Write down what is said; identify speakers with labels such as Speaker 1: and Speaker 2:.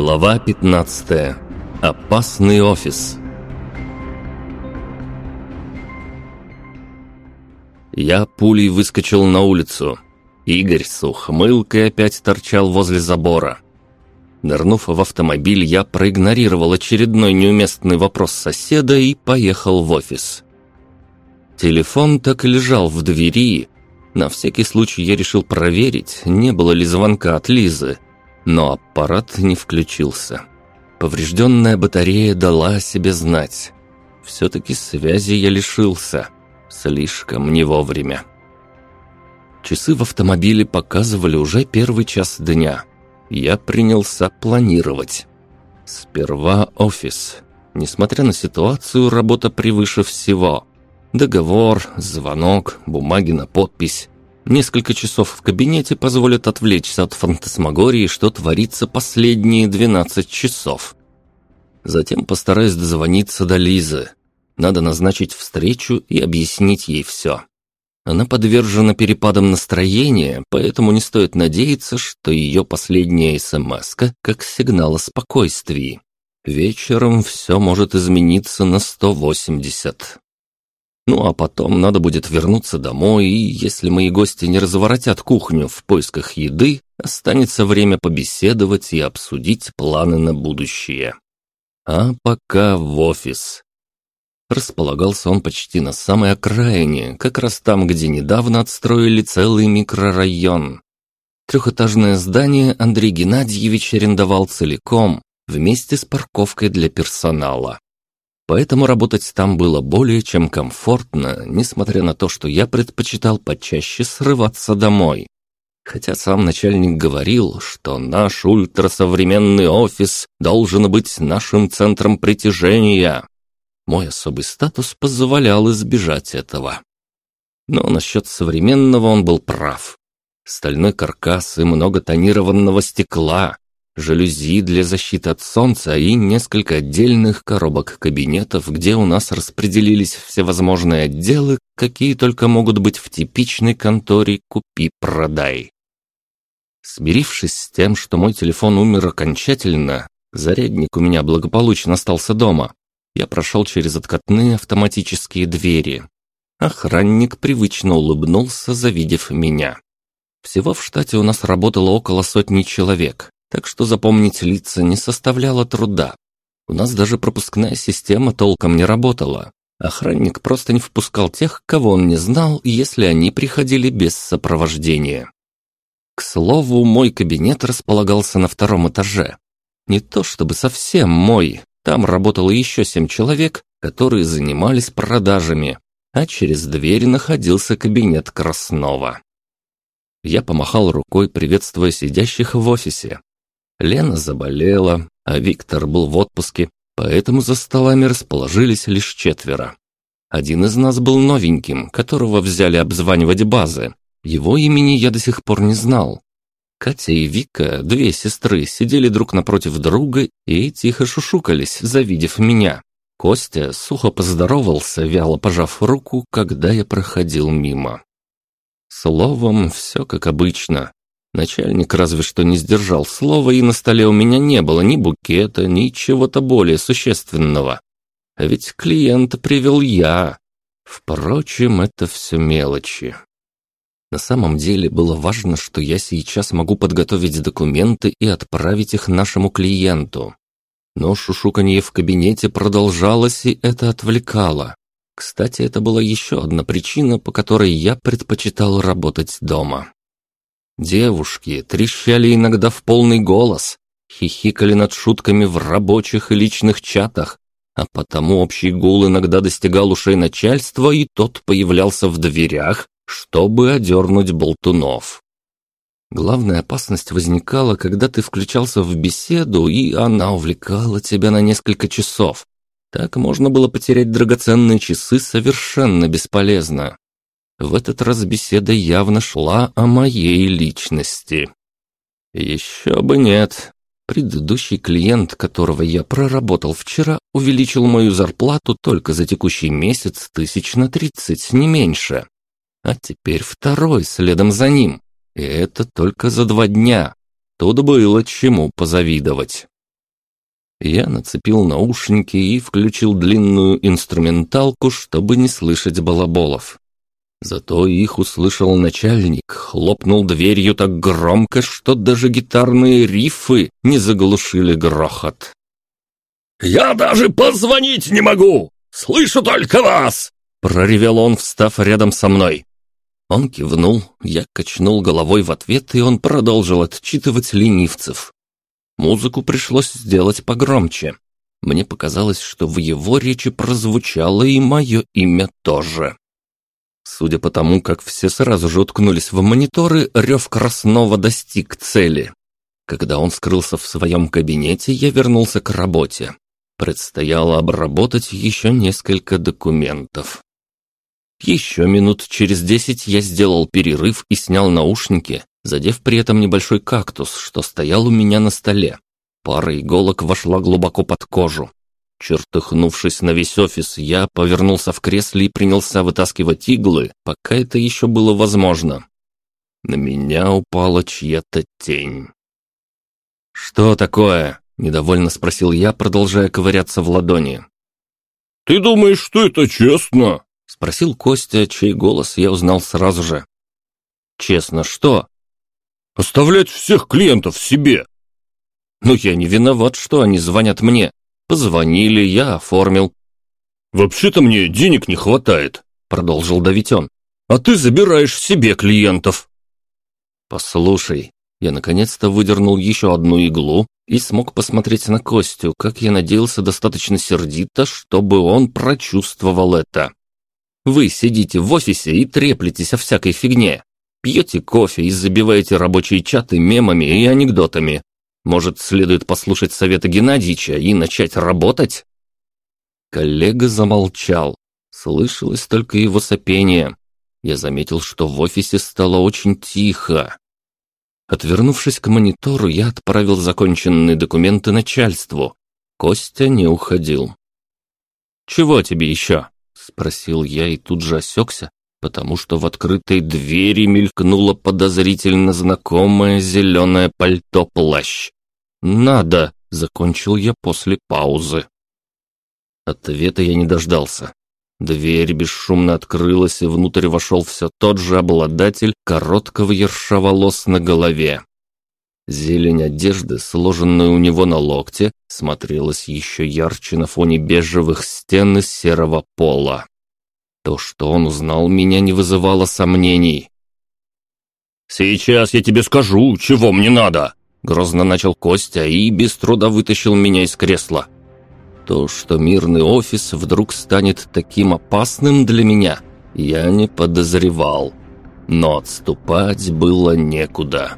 Speaker 1: Глава 15. Опасный офис. Я пулей выскочил на улицу. Игорь с ухмылкой опять торчал возле забора. Нырнув в автомобиль, я проигнорировал очередной неуместный вопрос соседа и поехал в офис. Телефон так и лежал в двери. На всякий случай я решил проверить, не было ли звонка от Лизы, но аппарат не включился. Поврежденная батарея дала о себе знать. Все-таки связи я лишился. Слишком не вовремя. Часы в автомобиле показывали уже первый час дня. Я принялся планировать. Сперва офис. Несмотря на ситуацию, работа превыше всего. Договор, звонок, бумаги на подпись. Несколько часов в кабинете позволят отвлечься от фантасмагории, что творится последние 12 часов. Затем постараюсь дозвониться до Лизы. Надо назначить встречу и объяснить ей все. Она подвержена перепадам настроения, поэтому не стоит надеяться, что ее последняя смс как сигнал о спокойствии. Вечером все может измениться на 180. Ну а потом надо будет вернуться домой, и если мои гости не разворотят кухню в поисках еды, останется время побеседовать и обсудить планы на будущее. А пока в офис. Располагался он почти на самой окраине, как раз там, где недавно отстроили целый микрорайон. Трехэтажное здание Андрей Геннадьевич арендовал целиком, вместе с парковкой для персонала. Поэтому работать там было более чем комфортно, несмотря на то, что я предпочитал почаще срываться домой. Хотя сам начальник говорил, что наш ультрасовременный офис должен быть нашим центром притяжения. Мой особый статус позволял избежать этого. Но насчет современного он был прав. Стальной каркас и много тонированного стекла, жалюзи для защиты от солнца и несколько отдельных коробок кабинетов, где у нас распределились всевозможные отделы, какие только могут быть в типичной конторе «Купи-продай». Смирившись с тем, что мой телефон умер окончательно, зарядник у меня благополучно остался дома, я прошел через откатные автоматические двери. Охранник привычно улыбнулся, завидев меня. Всего в штате у нас работало около сотни человек, так что запомнить лица не составляло труда. У нас даже пропускная система толком не работала. Охранник просто не впускал тех, кого он не знал, если они приходили без сопровождения. К слову, мой кабинет располагался на втором этаже. Не то чтобы совсем мой, там работало еще семь человек, которые занимались продажами, а через дверь находился кабинет Краснова. Я помахал рукой, приветствуя сидящих в офисе. Лена заболела, а Виктор был в отпуске, поэтому за столами расположились лишь четверо. Один из нас был новеньким, которого взяли обзванивать базы. Его имени я до сих пор не знал. Катя и Вика, две сестры, сидели друг напротив друга и тихо шушукались, завидев меня. Костя сухо поздоровался, вяло пожав руку, когда я проходил мимо. Словом, все как обычно. Начальник разве что не сдержал слова, и на столе у меня не было ни букета, ни чего-то более существенного. А ведь клиента привел я. Впрочем, это все мелочи. На самом деле было важно, что я сейчас могу подготовить документы и отправить их нашему клиенту. Но шушуканье в кабинете продолжалось, и это отвлекало. Кстати, это была еще одна причина, по которой я предпочитал работать дома. Девушки трещали иногда в полный голос, хихикали над шутками в рабочих и личных чатах, а потому общий гул иногда достигал ушей начальства, и тот появлялся в дверях, чтобы одернуть болтунов. Главная опасность возникала, когда ты включался в беседу, и она увлекала тебя на несколько часов. Так можно было потерять драгоценные часы совершенно бесполезно. В этот раз беседа явно шла о моей личности. Еще бы нет. Предыдущий клиент, которого я проработал вчера, увеличил мою зарплату только за текущий месяц тысяч на тридцать, не меньше. А теперь второй следом за ним. И это только за два дня. Тут было чему позавидовать. Я нацепил наушники и включил длинную инструменталку, чтобы не слышать балаболов. Зато их услышал начальник, хлопнул дверью так громко, что даже гитарные рифы не заглушили грохот.
Speaker 2: «Я даже позвонить не могу! Слышу только вас!»
Speaker 1: Проревел он, встав рядом со мной. Он кивнул, я качнул головой в ответ, и он продолжил отчитывать ленивцев. Музыку пришлось сделать погромче. Мне показалось, что в его речи прозвучало и мое имя тоже. Судя по тому, как все сразу же уткнулись в мониторы, рев Краснова достиг цели. Когда он скрылся в своем кабинете, я вернулся к работе. Предстояло обработать еще несколько документов. Еще минут через десять я сделал перерыв и снял наушники, задев при этом небольшой кактус, что стоял у меня на столе. Пара иголок вошла глубоко под кожу. Чертыхнувшись на весь офис, я повернулся в кресле и принялся вытаскивать иглы, пока это еще было возможно. На меня упала чья-то тень. «Что такое?» – недовольно спросил я, продолжая ковыряться в ладони.
Speaker 2: «Ты думаешь, что это честно?»
Speaker 1: Спросил Костя, чей голос я узнал сразу же. «Честно, что?»
Speaker 2: «Оставлять всех клиентов себе!»
Speaker 1: «Ну, я не виноват, что они звонят мне. Позвонили, я оформил».
Speaker 2: «Вообще-то мне денег не хватает», — продолжил давить он. «А ты забираешь себе клиентов».
Speaker 1: «Послушай, я наконец-то выдернул еще одну иглу и смог посмотреть на Костю, как я надеялся достаточно сердито, чтобы он прочувствовал это. Вы сидите в офисе и треплетесь о всякой фигне. Пьете кофе и забиваете рабочие чаты мемами и анекдотами. Может, следует послушать совета Геннадьевича и начать работать?» Коллега замолчал. Слышалось только его сопение. Я заметил, что в офисе стало очень тихо. Отвернувшись к монитору, я отправил законченные документы начальству. Костя не уходил. «Чего тебе еще?» Спросил я и тут же осекся, потому что в открытой двери мелькнуло подозрительно знакомое зеленое пальто-плащ. «Надо!» — закончил я после паузы. Ответа я не дождался. Дверь бесшумно открылась, и внутрь вошел все тот же обладатель короткого ерша волос на голове. Зелень одежды, сложенная у него на локте, смотрелась еще ярче на фоне бежевых стен из серого пола. То, что он узнал меня, не вызывало сомнений.
Speaker 2: «Сейчас я тебе скажу, чего мне надо!» Грозно начал Костя и без труда вытащил меня из кресла.
Speaker 1: То, что мирный офис вдруг станет таким опасным для меня, я не подозревал. Но отступать было некуда.